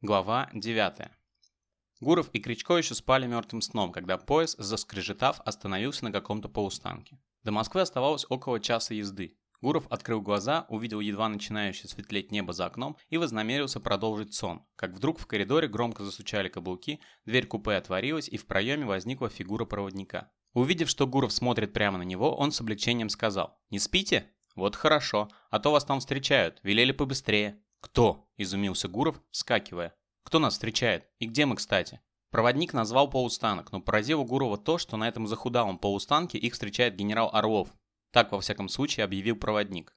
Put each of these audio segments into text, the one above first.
Глава 9. Гуров и Кричко еще спали мертвым сном, когда поезд, заскрежетав, остановился на каком-то полустанке. До Москвы оставалось около часа езды. Гуров открыл глаза, увидел едва начинающее светлеть небо за окном и вознамерился продолжить сон, как вдруг в коридоре громко засучали каблуки, дверь купе отворилась и в проеме возникла фигура проводника. Увидев, что Гуров смотрит прямо на него, он с облегчением сказал «Не спите? Вот хорошо, а то вас там встречают, велели побыстрее». «Кто?» – изумился Гуров, вскакивая. «Кто нас встречает? И где мы, кстати?» Проводник назвал полустанок, но поразило Гурова то, что на этом захудалом полустанке их встречает генерал Орлов. Так, во всяком случае, объявил проводник.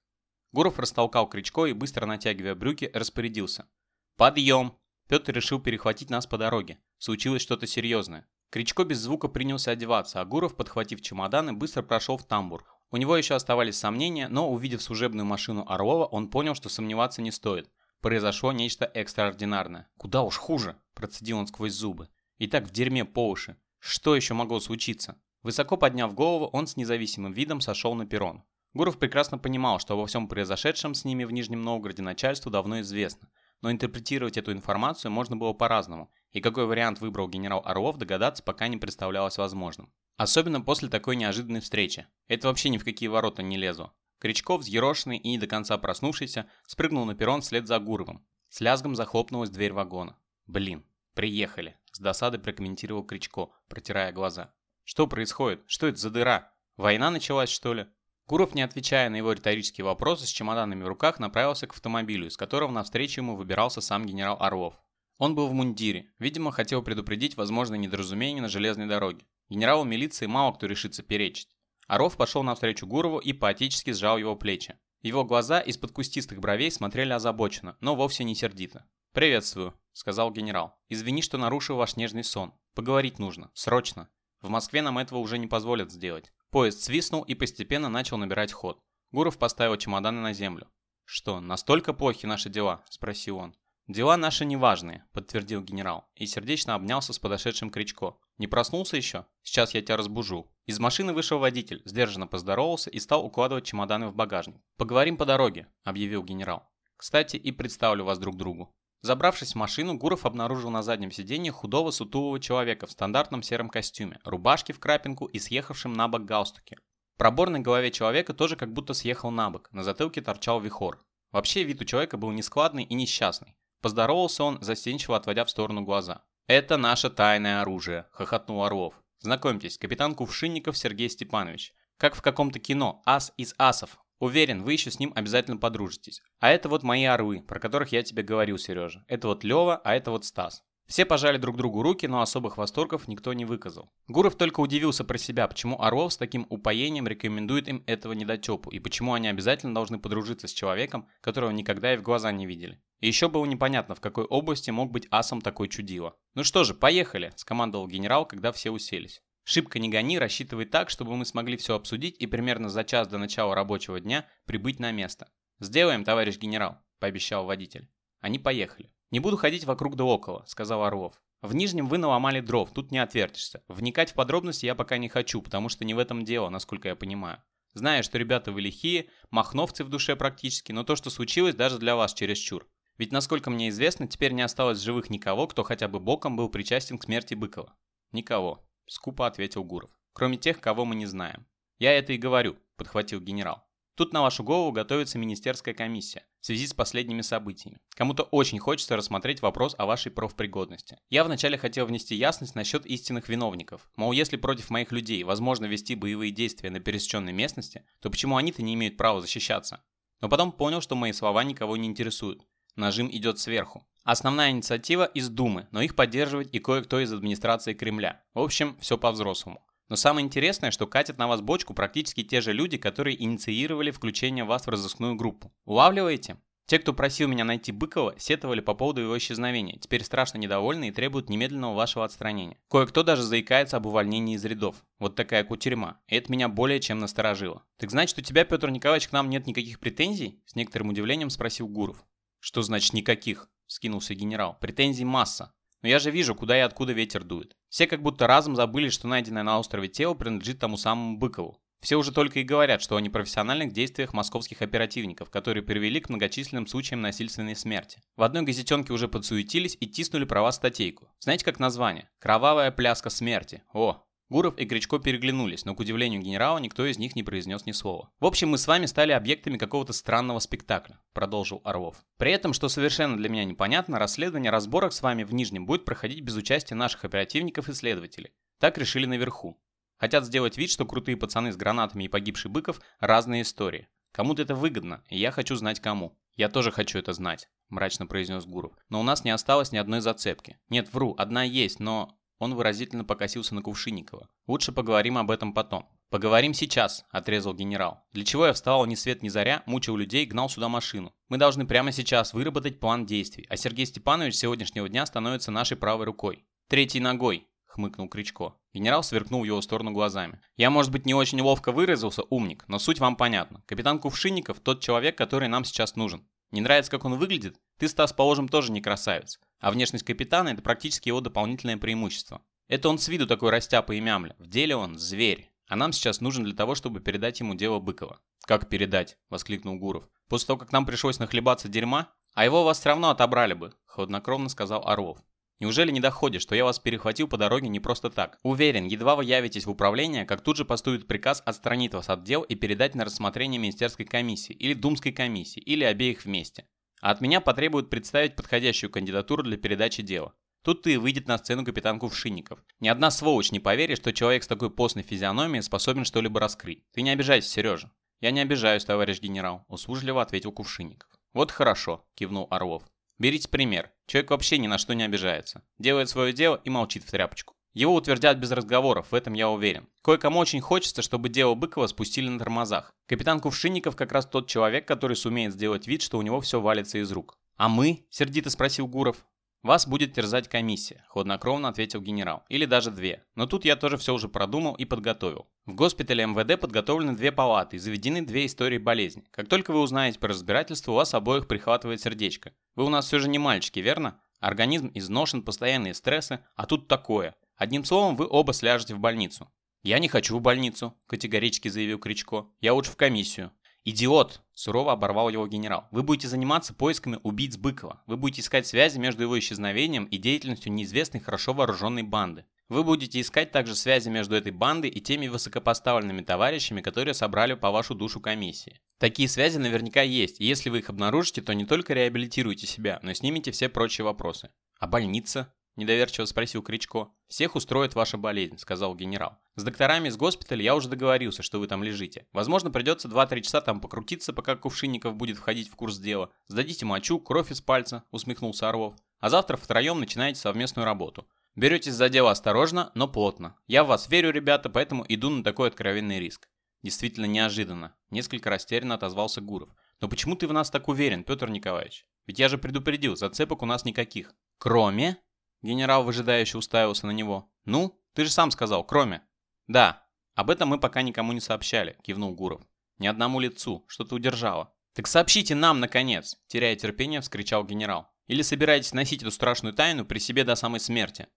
Гуров растолкал Кричко и, быстро натягивая брюки, распорядился. «Подъем!» Петр решил перехватить нас по дороге. Случилось что-то серьезное. Кричко без звука принялся одеваться, а Гуров, подхватив чемоданы, быстро прошел в тамбур, у него еще оставались сомнения, но увидев служебную машину Орлова, он понял, что сомневаться не стоит. Произошло нечто экстраординарное. «Куда уж хуже!» – процедил он сквозь зубы. «И так в дерьме по уши. Что еще могло случиться?» Высоко подняв голову, он с независимым видом сошел на перрон. Гуров прекрасно понимал, что обо всем произошедшем с ними в Нижнем Новгороде начальству давно известно, но интерпретировать эту информацию можно было по-разному, и какой вариант выбрал генерал Орлов, догадаться пока не представлялось возможным. Особенно после такой неожиданной встречи. Это вообще ни в какие ворота не лезу. Кричков, взъерошенный и не до конца проснувшийся, спрыгнул на перрон вслед за Гуровым. С лязгом захлопнулась дверь вагона. «Блин, приехали», – с досадой прокомментировал Кричко, протирая глаза. «Что происходит? Что это за дыра? Война началась, что ли?» Гуров, не отвечая на его риторические вопросы, с чемоданами в руках направился к автомобилю, из которого навстречу ему выбирался сам генерал Орлов. Он был в мундире, видимо, хотел предупредить возможное недоразумение на железной дороге. Генералу милиции мало кто решится перечить. Аров пошел навстречу Гурову и поотечески сжал его плечи. Его глаза из-под кустистых бровей смотрели озабоченно, но вовсе не сердито. «Приветствую», — сказал генерал. «Извини, что нарушил ваш нежный сон. Поговорить нужно. Срочно. В Москве нам этого уже не позволят сделать». Поезд свистнул и постепенно начал набирать ход. Гуров поставил чемоданы на землю. «Что, настолько плохи наши дела?» – спросил он. «Дела наши неважные», – подтвердил генерал и сердечно обнялся с подошедшим Кричко. «Не проснулся еще? Сейчас я тебя разбужу». Из машины вышел водитель, сдержанно поздоровался и стал укладывать чемоданы в багажник. «Поговорим по дороге», – объявил генерал. «Кстати, и представлю вас друг другу». Забравшись в машину, Гуров обнаружил на заднем сиденье худого сутулого человека в стандартном сером костюме, рубашке в крапинку и съехавшем на бок галстуке. Пробор на голове человека тоже как будто съехал на бок, на затылке торчал вихор. Вообще вид у человека был нескладный и несчастный. Поздоровался он, застенчиво отводя в сторону глаза. «Это наше тайное оружие», – хохотнул Орлов. «Знакомьтесь, капитан Кувшинников Сергей Степанович. Как в каком-то кино, ас из асов. Уверен, вы еще с ним обязательно подружитесь. А это вот мои орлы, про которых я тебе говорил, Сережа. Это вот Лева, а это вот Стас. Все пожали друг другу руки, но особых восторгов никто не выказал. Гуров только удивился про себя, почему Орлов с таким упоением рекомендует им этого недотепу, и почему они обязательно должны подружиться с человеком, которого никогда и в глаза не видели. И еще было непонятно, в какой области мог быть асом такой чудило. «Ну что же, поехали», – скомандовал генерал, когда все уселись. «Шибко не гони, рассчитывай так, чтобы мы смогли все обсудить и примерно за час до начала рабочего дня прибыть на место». «Сделаем, товарищ генерал», – пообещал водитель. Они поехали. «Не буду ходить вокруг да около», — сказал Орлов. «В Нижнем вы наломали дров, тут не отвертишься. Вникать в подробности я пока не хочу, потому что не в этом дело, насколько я понимаю. Знаю, что ребята вы лихие, махновцы в душе практически, но то, что случилось, даже для вас чересчур. Ведь, насколько мне известно, теперь не осталось живых никого, кто хотя бы боком был причастен к смерти Быкова. Никого, скупо ответил Гуров. Кроме тех, кого мы не знаем. Я это и говорю, подхватил генерал. Тут на вашу голову готовится министерская комиссия в связи с последними событиями. Кому-то очень хочется рассмотреть вопрос о вашей профпригодности. Я вначале хотел внести ясность насчет истинных виновников. Мол, если против моих людей возможно вести боевые действия на пересеченной местности, то почему они-то не имеют права защищаться? Но потом понял, что мои слова никого не интересуют. Нажим идет сверху. Основная инициатива из Думы, но их поддерживает и кое-кто из администрации Кремля. В общем, все по-взрослому. Но самое интересное, что катят на вас бочку практически те же люди, которые инициировали включение вас в разыскную группу. Улавливаете? Те, кто просил меня найти Быкова, сетовали по поводу его исчезновения, теперь страшно недовольны и требуют немедленного вашего отстранения. Кое-кто даже заикается об увольнении из рядов. Вот такая кутерьма. И это меня более чем насторожило. Так значит, у тебя, Петр Николаевич, к нам нет никаких претензий? С некоторым удивлением спросил Гуров. Что значит никаких? Скинулся генерал. Претензий масса. Но я же вижу, куда и откуда ветер дует. Все как будто разом забыли, что найденное на острове тело принадлежит тому самому Быкову. Все уже только и говорят, что о непрофессиональных действиях московских оперативников, которые привели к многочисленным случаям насильственной смерти. В одной газетенке уже подсуетились и тиснули про вас статейку. Знаете как название? «Кровавая пляска смерти». О, Гуров и Кричко переглянулись, но, к удивлению генерала, никто из них не произнес ни слова. «В общем, мы с вами стали объектами какого-то странного спектакля», — продолжил Орлов. «При этом, что совершенно для меня непонятно, расследование разборок с вами в Нижнем будет проходить без участия наших оперативников и следователей. Так решили наверху. Хотят сделать вид, что крутые пацаны с гранатами и погибший Быков — разные истории. Кому-то это выгодно, и я хочу знать кому. Я тоже хочу это знать», — мрачно произнес Гуров. «Но у нас не осталось ни одной зацепки. Нет, вру, одна есть, но он выразительно покосился на Кувшинникова. «Лучше поговорим об этом потом». «Поговорим сейчас», — отрезал генерал. «Для чего я вставал ни свет ни заря, мучил людей, гнал сюда машину? Мы должны прямо сейчас выработать план действий, а Сергей Степанович сегодняшнего дня становится нашей правой рукой. Третьей ногой», — хмыкнул Кричко. Генерал сверкнул в его сторону глазами. «Я, может быть, не очень ловко выразился, умник, но суть вам понятна. Капитан Кувшинников – тот человек, который нам сейчас нужен. Не нравится, как он выглядит? Ты, Стас, положим, тоже не красавец. А внешность капитана – это практически его дополнительное преимущество. Это он с виду такой растяпа и мямля. В деле он зверь. А нам сейчас нужен для того, чтобы передать ему дело Быкова. «Как передать?» – воскликнул Гуров. «После того, как нам пришлось нахлебаться дерьма? А его вас все равно отобрали бы», – хладнокровно сказал Орлов. Неужели не доходит, что я вас перехватил по дороге не просто так? Уверен, едва вы явитесь в управление, как тут же поступит приказ отстранить вас от дел и передать на рассмотрение министерской комиссии, или думской комиссии, или обеих вместе. А от меня потребуют представить подходящую кандидатуру для передачи дела. Тут-то и выйдет на сцену капитан Кувшинников. Ни одна сволочь не поверит, что человек с такой постной физиономией способен что-либо раскрыть. Ты не обижайся, Сережа. Я не обижаюсь, товарищ генерал, услужливо ответил Кувшинников. Вот хорошо, кивнул Орлов. Берите пример. Человек вообще ни на что не обижается. Делает свое дело и молчит в тряпочку. Его утвердят без разговоров, в этом я уверен. Кое-кому очень хочется, чтобы дело Быкова спустили на тормозах. Капитан Кувшинников как раз тот человек, который сумеет сделать вид, что у него все валится из рук. «А мы?» – сердито спросил Гуров. «Вас будет терзать комиссия», – хладнокровно ответил генерал. «Или даже две. Но тут я тоже все уже продумал и подготовил. В госпитале МВД подготовлены две палаты и заведены две истории болезни. Как только вы узнаете про разбирательство, у вас обоих прихватывает сердечко. Вы у нас все же не мальчики, верно? Организм изношен, постоянные стрессы, а тут такое. Одним словом, вы оба сляжете в больницу. «Я не хочу в больницу», – категорически заявил Кричко. «Я лучше в комиссию». «Идиот!» – сурово оборвал его генерал. «Вы будете заниматься поисками убийц Быкова. Вы будете искать связи между его исчезновением и деятельностью неизвестной хорошо вооруженной банды. Вы будете искать также связи между этой бандой и теми высокопоставленными товарищами, которые собрали по вашу душу комиссии. Такие связи наверняка есть, и если вы их обнаружите, то не только реабилитируете себя, но и снимете все прочие вопросы. А больница? Недоверчиво спросил Кричко. «Всех устроит ваша болезнь», — сказал генерал. «С докторами из госпиталя я уже договорился, что вы там лежите. Возможно, придется 2-3 часа там покрутиться, пока Кувшинников будет входить в курс дела. Сдадите мочу, кровь из пальца», — усмехнулся Орлов. «А завтра втроем начинаете совместную работу. Беретесь за дело осторожно, но плотно. Я в вас верю, ребята, поэтому иду на такой откровенный риск». Действительно неожиданно. Несколько растерянно отозвался Гуров. «Но почему ты в нас так уверен, Петр Николаевич? Ведь я же предупредил, зацепок у нас никаких». «Кроме?» Генерал выжидающе уставился на него. «Ну, ты же сам сказал, кроме». «Да, об этом мы пока никому не сообщали», — кивнул Гуров. «Ни одному лицу, что-то удержало». «Так сообщите нам, наконец!» — теряя терпение, вскричал генерал. «Или собираетесь носить эту страшную тайну при себе до самой смерти?»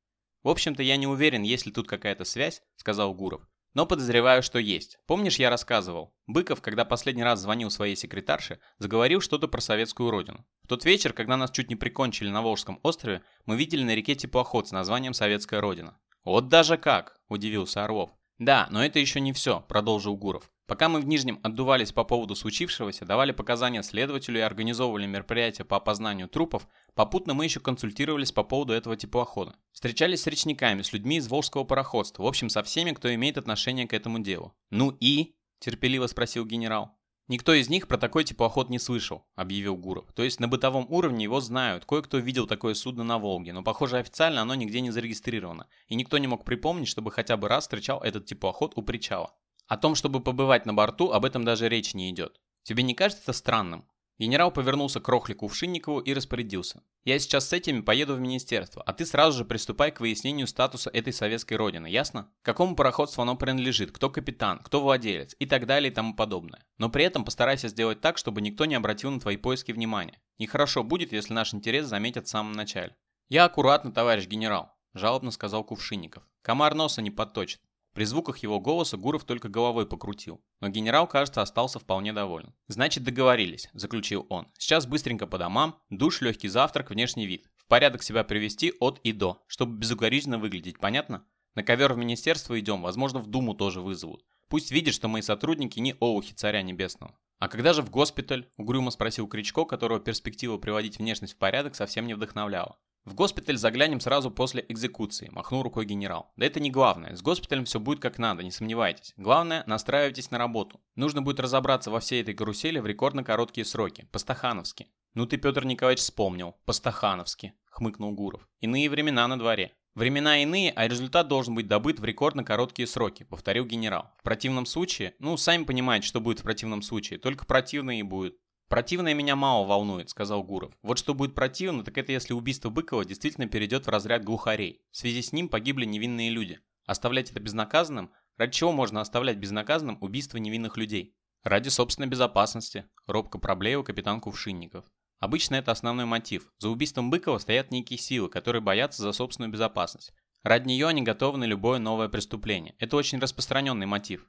«В общем-то, я не уверен, есть ли тут какая-то связь», — сказал Гуров. Но подозреваю, что есть. Помнишь, я рассказывал? Быков, когда последний раз звонил своей секретарше, заговорил что-то про советскую родину. В тот вечер, когда нас чуть не прикончили на Волжском острове, мы видели на реке теплоход с названием «Советская родина». «Вот даже как!» – удивился Орлов. «Да, но это еще не все», – продолжил Гуров. Пока мы в Нижнем отдувались по поводу случившегося, давали показания следователю и организовывали мероприятия по опознанию трупов, попутно мы еще консультировались по поводу этого теплохода. Встречались с речниками, с людьми из Волжского пароходства, в общем, со всеми, кто имеет отношение к этому делу. «Ну и?» – терпеливо спросил генерал. «Никто из них про такой теплоход не слышал», – объявил Гуров. «То есть на бытовом уровне его знают, кое-кто видел такое судно на Волге, но, похоже, официально оно нигде не зарегистрировано, и никто не мог припомнить, чтобы хотя бы раз встречал этот теплоход у причала. О том, чтобы побывать на борту, об этом даже речи не идет. Тебе не кажется странным? Генерал повернулся к Рохлику Вшинникову и распорядился. «Я сейчас с этими поеду в министерство, а ты сразу же приступай к выяснению статуса этой советской родины, ясно? Какому пароходству оно принадлежит, кто капитан, кто владелец и так далее и тому подобное. Но при этом постарайся сделать так, чтобы никто не обратил на твои поиски внимания. Нехорошо будет, если наш интерес заметят в самом начале». «Я аккуратно, товарищ генерал», – жалобно сказал Кувшинников. «Комар носа не подточит». При звуках его голоса Гуров только головой покрутил, но генерал, кажется, остался вполне доволен. «Значит, договорились», – заключил он. «Сейчас быстренько по домам, душ, легкий завтрак, внешний вид. В порядок себя привести от и до, чтобы безукоризненно выглядеть, понятно? На ковер в министерство идем, возможно, в Думу тоже вызовут. Пусть видит, что мои сотрудники не оухи царя небесного». «А когда же в госпиталь?» – угрюмо спросил Кричко, которого перспектива приводить внешность в порядок совсем не вдохновляла. В госпиталь заглянем сразу после экзекуции, махнул рукой генерал. Да это не главное, с госпиталем все будет как надо, не сомневайтесь. Главное, настраивайтесь на работу. Нужно будет разобраться во всей этой карусели в рекордно короткие сроки, по-стахановски. Ну ты, Петр Николаевич, вспомнил, по-стахановски, хмыкнул Гуров. Иные времена на дворе. Времена иные, а результат должен быть добыт в рекордно короткие сроки, повторил генерал. В противном случае, ну, сами понимаете, что будет в противном случае, только противно и будет. «Противное меня мало волнует», — сказал Гуров. «Вот что будет противно, так это если убийство Быкова действительно перейдет в разряд глухарей. В связи с ним погибли невинные люди. Оставлять это безнаказанным? Ради чего можно оставлять безнаказанным убийство невинных людей? Ради собственной безопасности», — робко проблеял капитан Кувшинников. Обычно это основной мотив. За убийством Быкова стоят некие силы, которые боятся за собственную безопасность. Ради нее они готовы на любое новое преступление. Это очень распространенный мотив.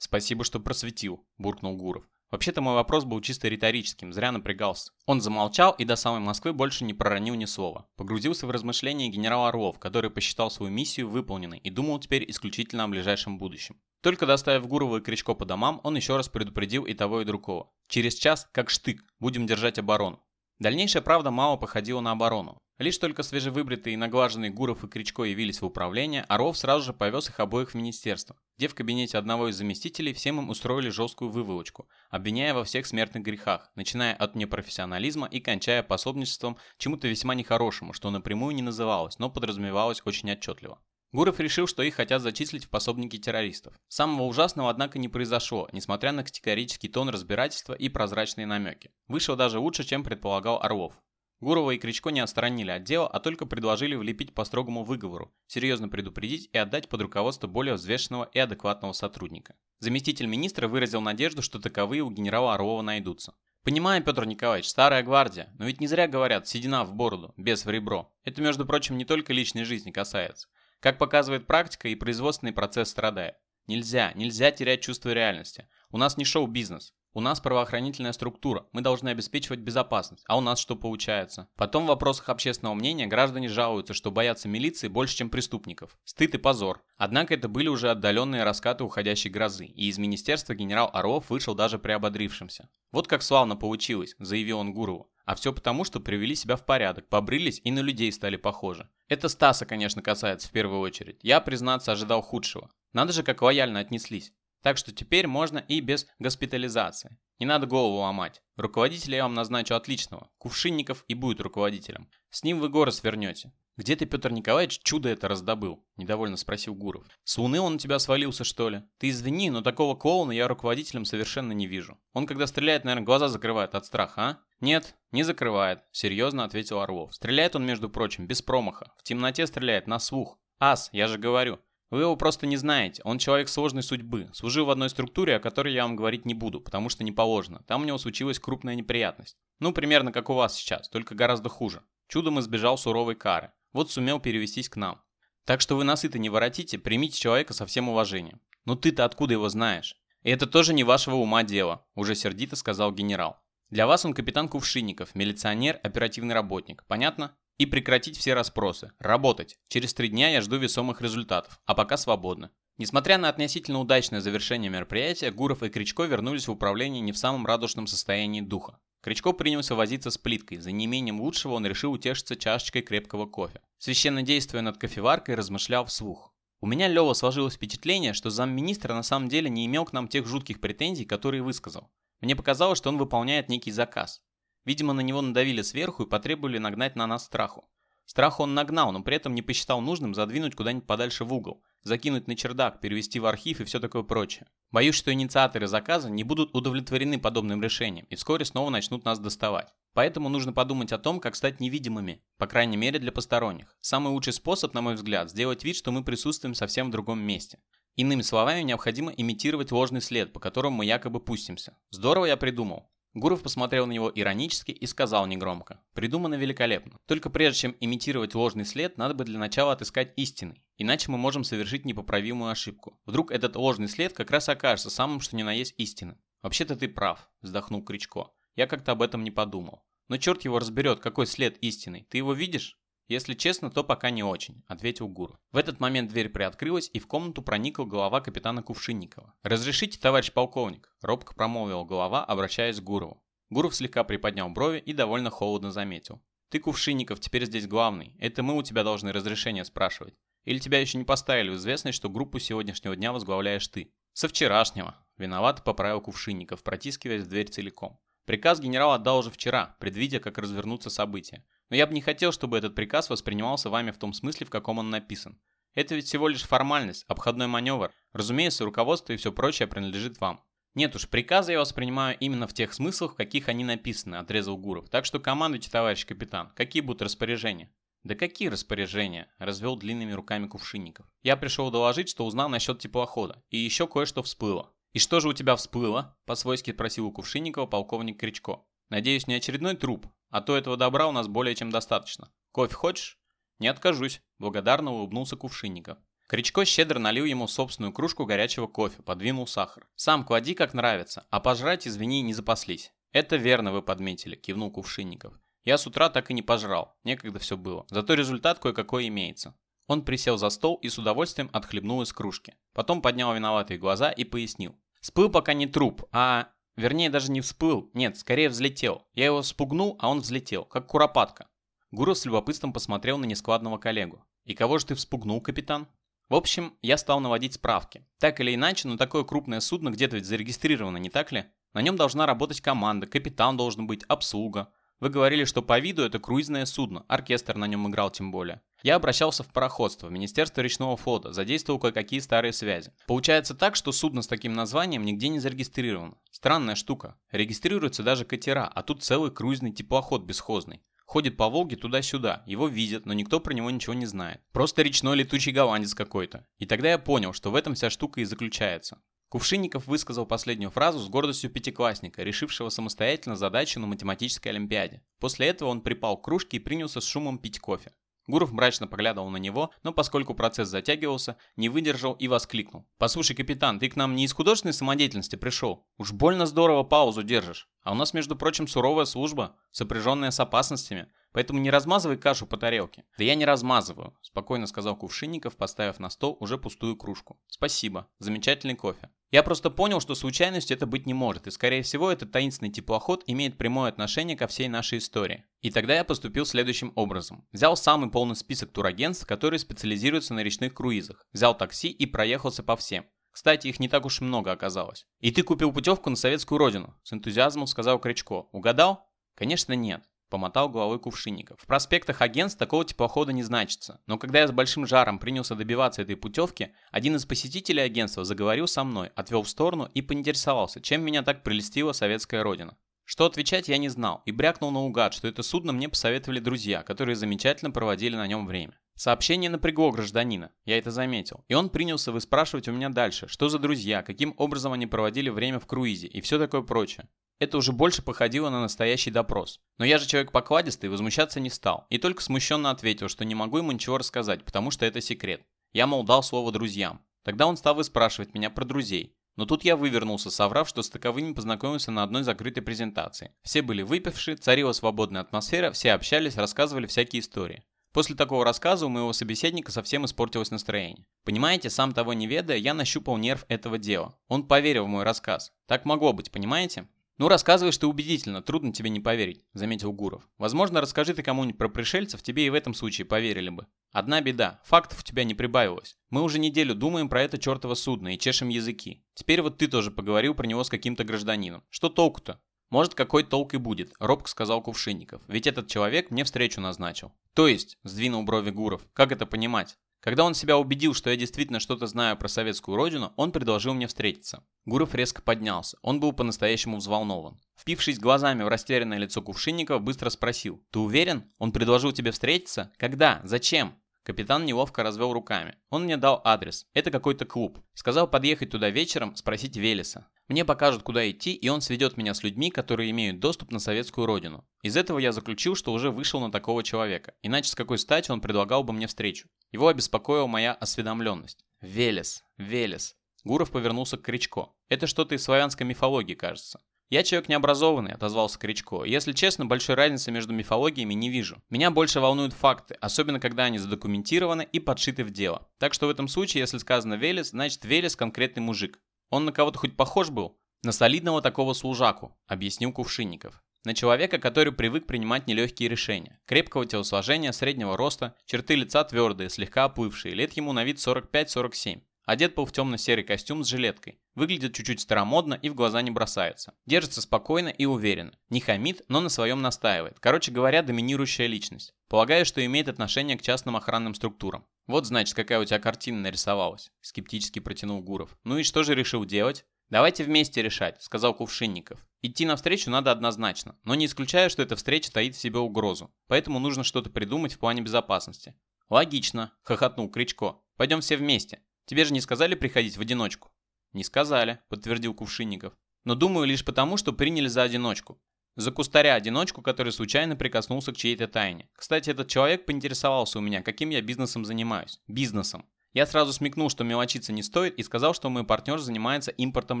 «Спасибо, что просветил», – буркнул Гуров. Вообще-то мой вопрос был чисто риторическим, зря напрягался. Он замолчал и до самой Москвы больше не проронил ни слова. Погрузился в размышления генерал Орлов, который посчитал свою миссию выполненной и думал теперь исключительно о ближайшем будущем. Только доставив Гурова и Кричко по домам, он еще раз предупредил и того, и другого. Через час, как штык, будем держать оборону. Дальнейшая правда мало походила на оборону. Лишь только свежевыбритые и наглаженные Гуров и Кричко явились в управление, Орлов сразу же повез их обоих в министерство, где в кабинете одного из заместителей всем им устроили жесткую выволочку, обвиняя во всех смертных грехах, начиная от непрофессионализма и кончая пособничеством чему-то весьма нехорошему, что напрямую не называлось, но подразумевалось очень отчетливо. Гуров решил, что их хотят зачислить в пособники террористов. Самого ужасного, однако, не произошло, несмотря на категорический тон разбирательства и прозрачные намеки. Вышло даже лучше, чем предполагал Орлов. Гурова и Кричко не отстранили от дела, а только предложили влепить по строгому выговору, серьезно предупредить и отдать под руководство более взвешенного и адекватного сотрудника. Заместитель министра выразил надежду, что таковые у генерала Орлова найдутся. Понимаю, Петр Николаевич, старая гвардия, но ведь не зря говорят «седина в бороду, без в ребро». Это, между прочим, не только личной жизни касается. Как показывает практика, и производственный процесс страдает. Нельзя, нельзя терять чувство реальности. У нас не шоу-бизнес. У нас правоохранительная структура, мы должны обеспечивать безопасность. А у нас что получается? Потом в вопросах общественного мнения граждане жалуются, что боятся милиции больше, чем преступников. Стыд и позор. Однако это были уже отдаленные раскаты уходящей грозы, и из министерства генерал Орлов вышел даже приободрившимся. Вот как славно получилось, заявил он Гурову. А все потому, что привели себя в порядок, побрились и на людей стали похожи. Это Стаса, конечно, касается в первую очередь. Я, признаться, ожидал худшего. Надо же, как лояльно отнеслись. Так что теперь можно и без госпитализации. Не надо голову ломать. Руководителя я вам назначу отличного. Кувшинников и будет руководителем. С ним вы горы свернете. «Где ты, Петр Николаевич, чудо это раздобыл?» – недовольно спросил Гуров. «С луны он на тебя свалился, что ли? Ты извини, но такого клоуна я руководителем совершенно не вижу. Он, когда стреляет, наверное, глаза закрывает от страха, а?» «Нет, не закрывает», – серьезно ответил Орлов. «Стреляет он, между прочим, без промаха. В темноте стреляет, на слух. Ас, я же говорю. Вы его просто не знаете. Он человек сложной судьбы. Служил в одной структуре, о которой я вам говорить не буду, потому что не положено. Там у него случилась крупная неприятность. Ну, примерно как у вас сейчас, только гораздо хуже. Чудом избежал суровой кары. Вот сумел перевестись к нам. Так что вы насыто не воротите, примите человека со всем уважением. Но ты-то откуда его знаешь? И это тоже не вашего ума дело, уже сердито сказал генерал. Для вас он капитан Кувшинников, милиционер, оперативный работник. Понятно? И прекратить все расспросы. Работать. Через три дня я жду весомых результатов, а пока свободно. Несмотря на относительно удачное завершение мероприятия, Гуров и Кричко вернулись в управление не в самом радушном состоянии духа. Кричко принялся возиться с плиткой, за неимением лучшего он решил утешиться чашечкой крепкого кофе. Священно действуя над кофеваркой, размышлял вслух. У меня, Лева, сложилось впечатление, что замминистра на самом деле не имел к нам тех жутких претензий, которые высказал. Мне показалось, что он выполняет некий заказ. Видимо, на него надавили сверху и потребовали нагнать на нас страху. Страху он нагнал, но при этом не посчитал нужным задвинуть куда-нибудь подальше в угол, закинуть на чердак, перевести в архив и все такое прочее. Боюсь, что инициаторы заказа не будут удовлетворены подобным решением и вскоре снова начнут нас доставать. Поэтому нужно подумать о том, как стать невидимыми, по крайней мере для посторонних. Самый лучший способ, на мой взгляд, сделать вид, что мы присутствуем совсем в другом месте. Иными словами, необходимо имитировать ложный след, по которому мы якобы пустимся. Здорово я придумал. Гуров посмотрел на него иронически и сказал негромко. Придумано великолепно. Только прежде чем имитировать ложный след, надо бы для начала отыскать истинный. Иначе мы можем совершить непоправимую ошибку. Вдруг этот ложный след как раз окажется самым что ни на есть истинным. Вообще-то ты прав, вздохнул Кричко. Я как-то об этом не подумал. Но черт его разберет, какой след истинный. Ты его видишь? «Если честно, то пока не очень», — ответил Гуров. В этот момент дверь приоткрылась, и в комнату проникла голова капитана Кувшинникова. «Разрешите, товарищ полковник?» — робко промолвил голова, обращаясь к Гурову. Гуров слегка приподнял брови и довольно холодно заметил. «Ты, Кувшинников, теперь здесь главный. Это мы у тебя должны разрешение спрашивать. Или тебя еще не поставили в известность, что группу сегодняшнего дня возглавляешь ты?» «Со вчерашнего», — виноват поправил Кувшинников, протискиваясь в дверь целиком. Приказ генерал отдал уже вчера, предвидя, как развернутся события. Но я бы не хотел, чтобы этот приказ воспринимался вами в том смысле, в каком он написан. Это ведь всего лишь формальность, обходной маневр. Разумеется, руководство и все прочее принадлежит вам. Нет уж, приказы я воспринимаю именно в тех смыслах, в каких они написаны, отрезал Гуров. Так что командуйте, товарищ капитан. Какие будут распоряжения? Да какие распоряжения? Развел длинными руками кувшинников. Я пришел доложить, что узнал насчет теплохода. И еще кое-что всплыло. «И что же у тебя всплыло?» – по-свойски спросил у Кувшинникова полковник Кричко. «Надеюсь, не очередной труп, а то этого добра у нас более чем достаточно. Кофе хочешь?» «Не откажусь», – благодарно улыбнулся Кувшинников. Кричко щедро налил ему собственную кружку горячего кофе, подвинул сахар. «Сам клади, как нравится, а пожрать, извини, не запаслись». «Это верно вы подметили», – кивнул Кувшинников. «Я с утра так и не пожрал, некогда все было. Зато результат кое-какой имеется». Он присел за стол и с удовольствием отхлебнул из кружки. Потом поднял виноватые глаза и пояснил. Всплыл пока не труп, а... Вернее, даже не всплыл. Нет, скорее взлетел. Я его спугнул, а он взлетел, как куропатка. Гуров с любопытством посмотрел на нескладного коллегу. «И кого же ты вспугнул, капитан?» В общем, я стал наводить справки. Так или иначе, но такое крупное судно где-то ведь зарегистрировано, не так ли? На нем должна работать команда, капитан должен быть, обслуга. Вы говорили, что по виду это круизное судно, оркестр на нем играл тем более. Я обращался в пароходство, в Министерство речного флота, задействовал кое-какие старые связи. Получается так, что судно с таким названием нигде не зарегистрировано. Странная штука. Регистрируются даже катера, а тут целый круизный теплоход бесхозный. Ходит по Волге туда-сюда, его видят, но никто про него ничего не знает. Просто речной летучий голландец какой-то. И тогда я понял, что в этом вся штука и заключается. Кувшинников высказал последнюю фразу с гордостью пятиклассника, решившего самостоятельно задачу на математической олимпиаде. После этого он припал к кружке и принялся с шумом пить кофе. Гуров мрачно поглядывал на него, но поскольку процесс затягивался, не выдержал и воскликнул. «Послушай, капитан, ты к нам не из художественной самодеятельности пришел? Уж больно здорово паузу держишь. А у нас, между прочим, суровая служба, сопряженная с опасностями. Поэтому не размазывай кашу по тарелке. Да я не размазываю, спокойно сказал Кувшинников, поставив на стол уже пустую кружку. Спасибо, замечательный кофе. Я просто понял, что случайностью это быть не может, и скорее всего этот таинственный теплоход имеет прямое отношение ко всей нашей истории. И тогда я поступил следующим образом. Взял самый полный список турагентств, которые специализируются на речных круизах. Взял такси и проехался по всем. Кстати, их не так уж много оказалось. «И ты купил путевку на советскую родину?» С энтузиазмом сказал Кричко. «Угадал?» «Конечно нет. Помотал головой Кувшинников. В проспектах агентств такого теплохода не значится. Но когда я с большим жаром принялся добиваться этой путевки, один из посетителей агентства заговорил со мной, отвел в сторону и поинтересовался, чем меня так прелестила советская родина. Что отвечать я не знал и брякнул наугад, что это судно мне посоветовали друзья, которые замечательно проводили на нем время. Сообщение напрягло гражданина, я это заметил, и он принялся выспрашивать у меня дальше, что за друзья, каким образом они проводили время в круизе и все такое прочее. Это уже больше походило на настоящий допрос. Но я же человек покладистый, возмущаться не стал. И только смущенно ответил, что не могу ему ничего рассказать, потому что это секрет. Я, мол, дал слово друзьям. Тогда он стал выспрашивать меня про друзей. Но тут я вывернулся, соврав, что с таковыми познакомился на одной закрытой презентации. Все были выпившие, царила свободная атмосфера, все общались, рассказывали всякие истории. После такого рассказа у моего собеседника совсем испортилось настроение. Понимаете, сам того не ведая, я нащупал нерв этого дела. Он поверил в мой рассказ. Так могло быть, понимаете? «Ну, рассказываешь ты убедительно, трудно тебе не поверить», — заметил Гуров. «Возможно, расскажи ты кому-нибудь про пришельцев, тебе и в этом случае поверили бы. Одна беда, фактов у тебя не прибавилось. Мы уже неделю думаем про это чертово судно и чешем языки. Теперь вот ты тоже поговорил про него с каким-то гражданином. Что толку-то?» «Может, какой толк и будет», — робко сказал Кувшинников. «Ведь этот человек мне встречу назначил». «То есть», — сдвинул брови Гуров, — «как это понимать?» Когда он себя убедил, что я действительно что-то знаю про советскую родину, он предложил мне встретиться. Гуров резко поднялся. Он был по-настоящему взволнован. Впившись глазами в растерянное лицо Кувшинникова, быстро спросил. «Ты уверен? Он предложил тебе встретиться? Когда? Зачем?» Капитан неловко развел руками. Он мне дал адрес. Это какой-то клуб. Сказал подъехать туда вечером, спросить Велеса. Мне покажут, куда идти, и он сведет меня с людьми, которые имеют доступ на советскую родину. Из этого я заключил, что уже вышел на такого человека. Иначе с какой стати он предлагал бы мне встречу? Его обеспокоила моя осведомленность. Велес, Велес. Гуров повернулся к Кричко. Это что-то из славянской мифологии, кажется. «Я человек необразованный», — отозвался Кричко. «Если честно, большой разницы между мифологиями не вижу. Меня больше волнуют факты, особенно когда они задокументированы и подшиты в дело. Так что в этом случае, если сказано Велес, значит Велес конкретный мужик. Он на кого-то хоть похож был?» «На солидного такого служаку», — объяснил Кувшинников. На человека, который привык принимать нелегкие решения. Крепкого телосложения, среднего роста, черты лица твердые, слегка оплывшие, лет ему на вид 45-47. Одет был в темно-серый костюм с жилеткой. Выглядит чуть-чуть старомодно и в глаза не бросается. Держится спокойно и уверенно. Не хамит, но на своем настаивает. Короче говоря, доминирующая личность. Полагаю, что имеет отношение к частным охранным структурам. Вот значит, какая у тебя картина нарисовалась. Скептически протянул Гуров. Ну и что же решил делать? «Давайте вместе решать», — сказал Кувшинников. «Идти навстречу надо однозначно, но не исключаю, что эта встреча таит в себе угрозу, поэтому нужно что-то придумать в плане безопасности». «Логично», — хохотнул Кричко. «Пойдем все вместе. Тебе же не сказали приходить в одиночку?» «Не сказали», — подтвердил Кувшинников. «Но думаю лишь потому, что приняли за одиночку. За кустаря-одиночку, который случайно прикоснулся к чьей-то тайне. Кстати, этот человек поинтересовался у меня, каким я бизнесом занимаюсь. Бизнесом. Я сразу смекнул, что мелочиться не стоит и сказал, что мой партнер занимается импортом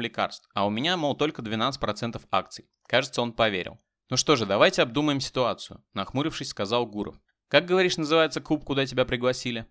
лекарств, а у меня, мол, только 12% акций. Кажется, он поверил. Ну что же, давайте обдумаем ситуацию, нахмурившись, сказал Гуров. Как, говоришь, называется клуб, куда тебя пригласили?